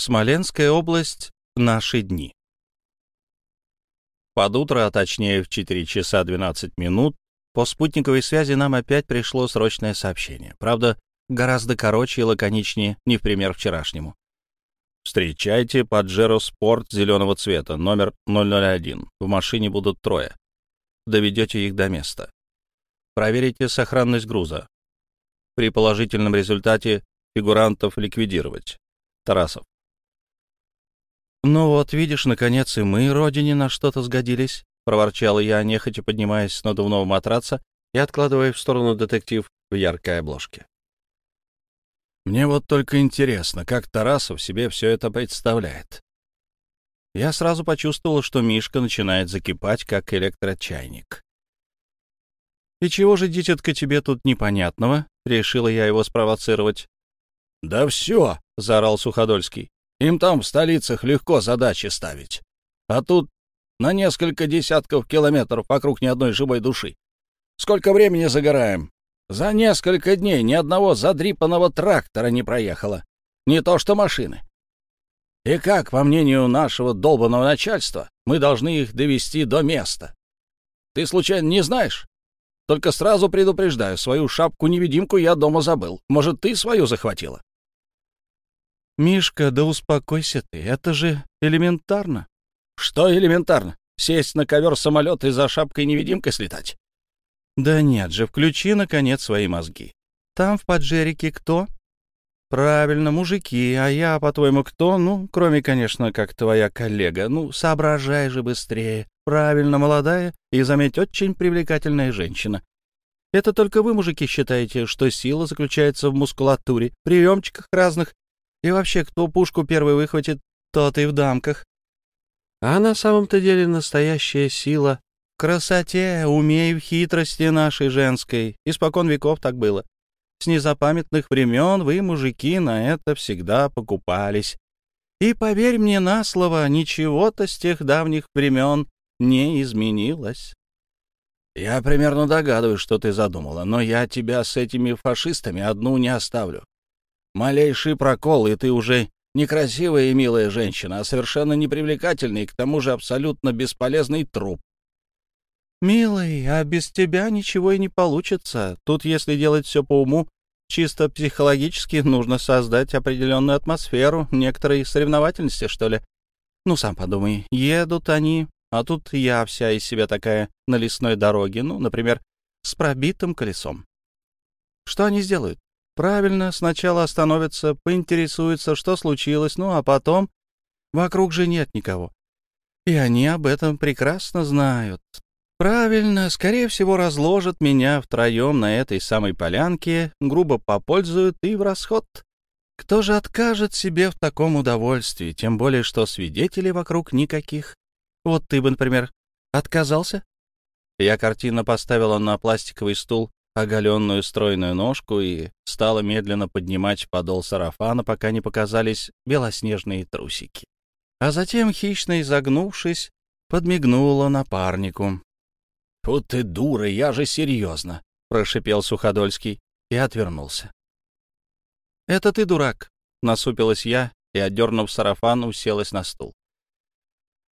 Смоленская область. Наши дни. Под утро, а точнее в 4 часа 12 минут, по спутниковой связи нам опять пришло срочное сообщение. Правда, гораздо короче и лаконичнее, не в пример вчерашнему. Встречайте Паджеро Спорт зеленого цвета, номер 001. В машине будут трое. Доведете их до места. Проверите сохранность груза. При положительном результате фигурантов ликвидировать. Тарасов. «Ну вот, видишь, наконец и мы, родине, на что-то сгодились», — проворчал я, нехотя поднимаясь с надувного матраца и откладывая в сторону детектив в яркой обложке. «Мне вот только интересно, как Тарасов себе все это представляет». Я сразу почувствовал, что Мишка начинает закипать, как электрочайник. «И чего же, дитятка, тебе тут непонятного?» — решила я его спровоцировать. «Да все!» — заорал Суходольский. Им там в столицах легко задачи ставить. А тут на несколько десятков километров вокруг ни одной живой души. Сколько времени загораем? За несколько дней ни одного задрипанного трактора не проехало. Не то что машины. И как, по мнению нашего долбанного начальства, мы должны их довести до места? Ты случайно не знаешь? Только сразу предупреждаю, свою шапку-невидимку я дома забыл. Может, ты свою захватила? «Мишка, да успокойся ты, это же элементарно». «Что элементарно? Сесть на ковер самолета и за шапкой-невидимкой слетать?» «Да нет же, включи, наконец, свои мозги. Там в поджерике кто?» «Правильно, мужики. А я, по-твоему, кто? Ну, кроме, конечно, как твоя коллега. Ну, соображай же быстрее. Правильно, молодая и, заметь, очень привлекательная женщина. Это только вы, мужики, считаете, что сила заключается в мускулатуре, приемчиках разных и вообще, кто пушку первый выхватит, тот и в дамках. А на самом-то деле настоящая сила красоте, уме и в хитрости нашей женской. Испокон веков так было. С незапамятных времен вы, мужики, на это всегда покупались. И поверь мне на слово, ничего-то с тех давних времен не изменилось. Я примерно догадываюсь, что ты задумала, но я тебя с этими фашистами одну не оставлю. Малейший прокол, и ты уже некрасивая и милая женщина, а совершенно непривлекательный и к тому же абсолютно бесполезный труп. «Милый, а без тебя ничего и не получится. Тут, если делать все по уму, чисто психологически нужно создать определенную атмосферу некоторой соревновательности, что ли. Ну, сам подумай, едут они, а тут я вся из себя такая на лесной дороге, ну, например, с пробитым колесом. Что они сделают? Правильно, сначала остановятся, поинтересуются, что случилось, ну а потом... Вокруг же нет никого. И они об этом прекрасно знают. Правильно, скорее всего, разложат меня втроем на этой самой полянке, грубо попользуют и в расход. Кто же откажет себе в таком удовольствии, тем более, что свидетелей вокруг никаких? Вот ты бы, например, отказался? Я картинно поставила на пластиковый стул оголенную стройную ножку и стала медленно поднимать подол сарафана, пока не показались белоснежные трусики. А затем, хищно изогнувшись, подмигнула напарнику. — Тут ты дура, я же серьезно, — прошипел Суходольский и отвернулся. — Это ты дурак, — насупилась я и, отдернув сарафан, уселась на стул.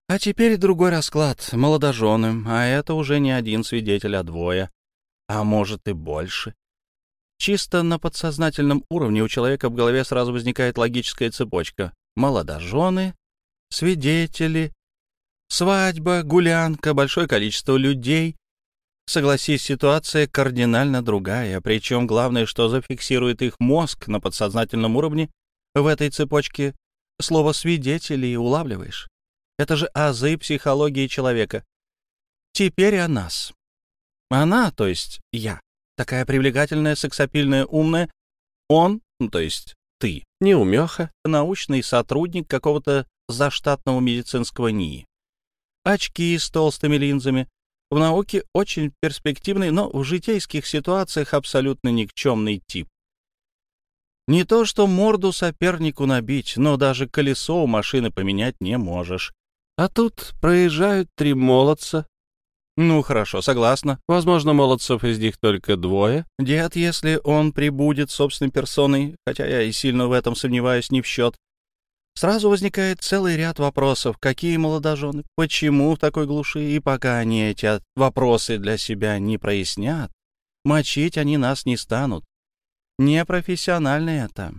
А теперь другой расклад, молодожены, а это уже не один свидетель, а двое а может и больше. Чисто на подсознательном уровне у человека в голове сразу возникает логическая цепочка. Молодожены, свидетели, свадьба, гулянка, большое количество людей. Согласись, ситуация кардинально другая, причем главное, что зафиксирует их мозг на подсознательном уровне в этой цепочке, слово «свидетели» улавливаешь. Это же азы психологии человека. Теперь о нас. Она, то есть я, такая привлекательная, сексапильная, умная. Он, ну, то есть ты, неумеха, научный сотрудник какого-то заштатного медицинского НИИ. Очки с толстыми линзами. В науке очень перспективный, но в житейских ситуациях абсолютно никчемный тип. Не то что морду сопернику набить, но даже колесо у машины поменять не можешь. А тут проезжают три молодца ну, хорошо, согласна. Возможно, молодцев из них только двое. Дед, если он прибудет собственной персоной, хотя я и сильно в этом сомневаюсь, не в счет. Сразу возникает целый ряд вопросов. Какие молодожены? Почему в такой глуши? И пока они эти вопросы для себя не прояснят, мочить они нас не станут. Не профессионально это.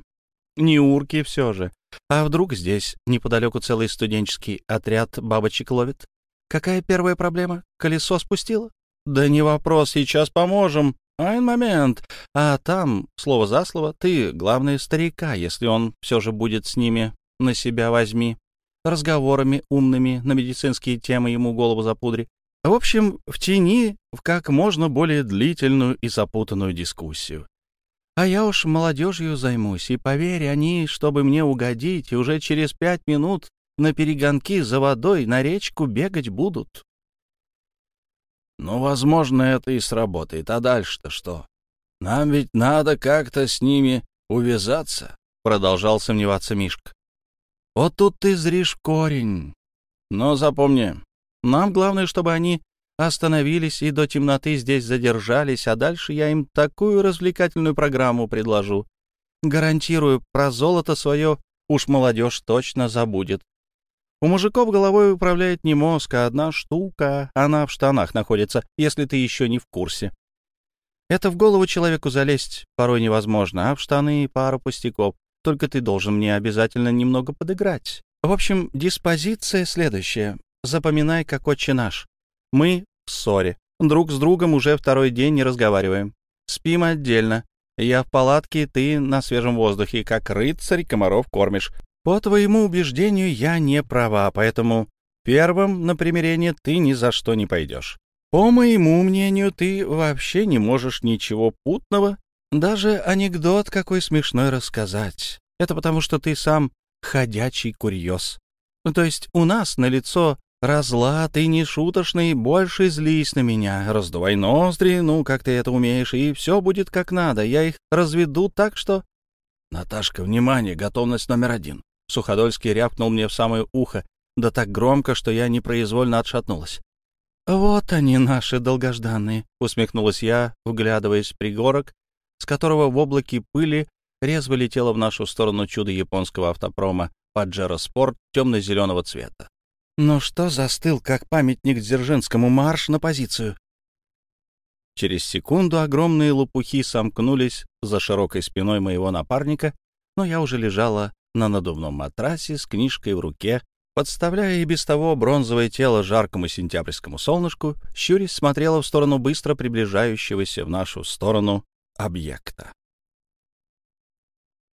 Не урки все же. А вдруг здесь неподалеку целый студенческий отряд бабочек ловит? Какая первая проблема? Колесо спустило? Да не вопрос, сейчас поможем. Айн момент. А там, слово за слово, ты, главное, старика, если он все же будет с ними на себя возьми. Разговорами умными на медицинские темы ему голову запудри. В общем, втяни в как можно более длительную и запутанную дискуссию. А я уж молодежью займусь, и поверь, они, чтобы мне угодить, уже через пять минут на перегонки за водой на речку бегать будут. Ну, возможно, это и сработает. А дальше-то что? Нам ведь надо как-то с ними увязаться, — продолжал сомневаться Мишка. Вот тут ты зришь корень. Но запомни, нам главное, чтобы они остановились и до темноты здесь задержались, а дальше я им такую развлекательную программу предложу. Гарантирую, про золото свое уж молодежь точно забудет. У мужиков головой управляет не мозг, а одна штука, она в штанах находится, если ты еще не в курсе. Это в голову человеку залезть порой невозможно, а в штаны пару пустяков. Только ты должен мне обязательно немного подыграть. В общем, диспозиция следующая. Запоминай, как отче наш. Мы в ссоре. Друг с другом уже второй день не разговариваем. Спим отдельно. Я в палатке, ты на свежем воздухе, как рыцарь комаров кормишь. По твоему убеждению, я не права, поэтому первым на примирение ты ни за что не пойдешь. По моему мнению, ты вообще не можешь ничего путного даже анекдот какой смешной рассказать. Это потому, что ты сам ходячий курьез. То есть у нас на лицо разлад и нешуточный, больше злись на меня, раздувай ноздри, ну, как ты это умеешь, и все будет как надо. Я их разведу так, что... Наташка, внимание, готовность номер один. Суходольский рявкнул мне в самое ухо, да так громко, что я непроизвольно отшатнулась. «Вот они, наши долгожданные», — усмехнулась я, вглядываясь в пригорок, с которого в облаке пыли резво летело в нашу сторону чудо японского автопрома Паджеро Спорт темно-зеленого цвета. «Ну что застыл, как памятник Дзержинскому марш на позицию?» Через секунду огромные лопухи сомкнулись за широкой спиной моего напарника, но я уже лежала на надувном матрасе с книжкой в руке, подставляя и без того бронзовое тело жаркому сентябрьскому солнышку, щурясь смотрела в сторону быстро приближающегося в нашу сторону объекта.